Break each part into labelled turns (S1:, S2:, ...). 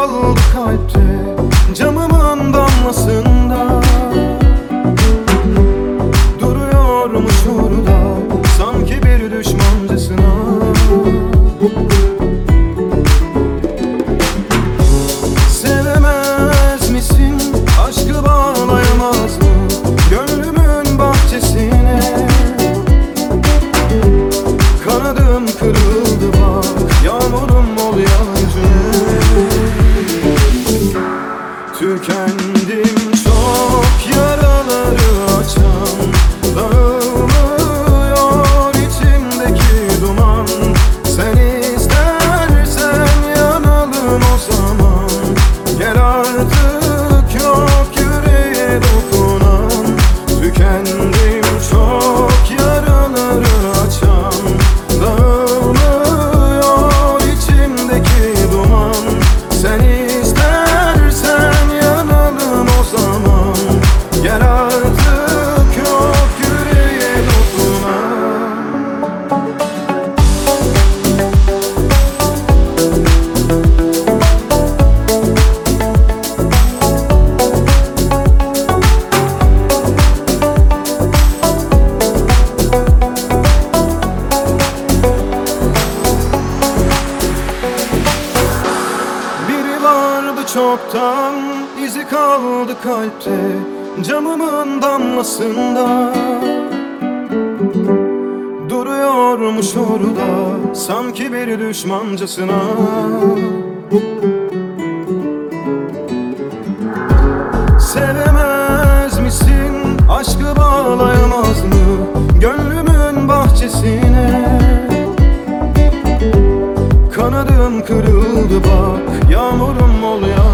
S1: kaldı kalpte Camımın damlasında Duruyormuş orada Sanki bir düşmancasına Sevemez misin? Aşkı bağlayamaz mı? Gönlümün bahçesine Kanadım kırıldı turn Çoktan izi kaldı kalpte Camımın damlasında. Duruyormuş orada Sanki bir düşmancasına Yıkıldı bak yağmurum ol ya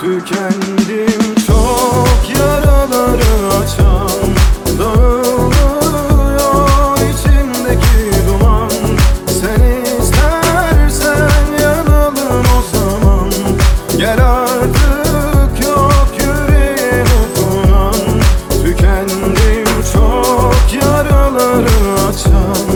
S1: Tükendim çok yaraları açan Dağılıyor içimdeki duman. Sen istersen yanalım o zaman. Gel artık yok yüreğim okunan Tükendim çok yaraları açan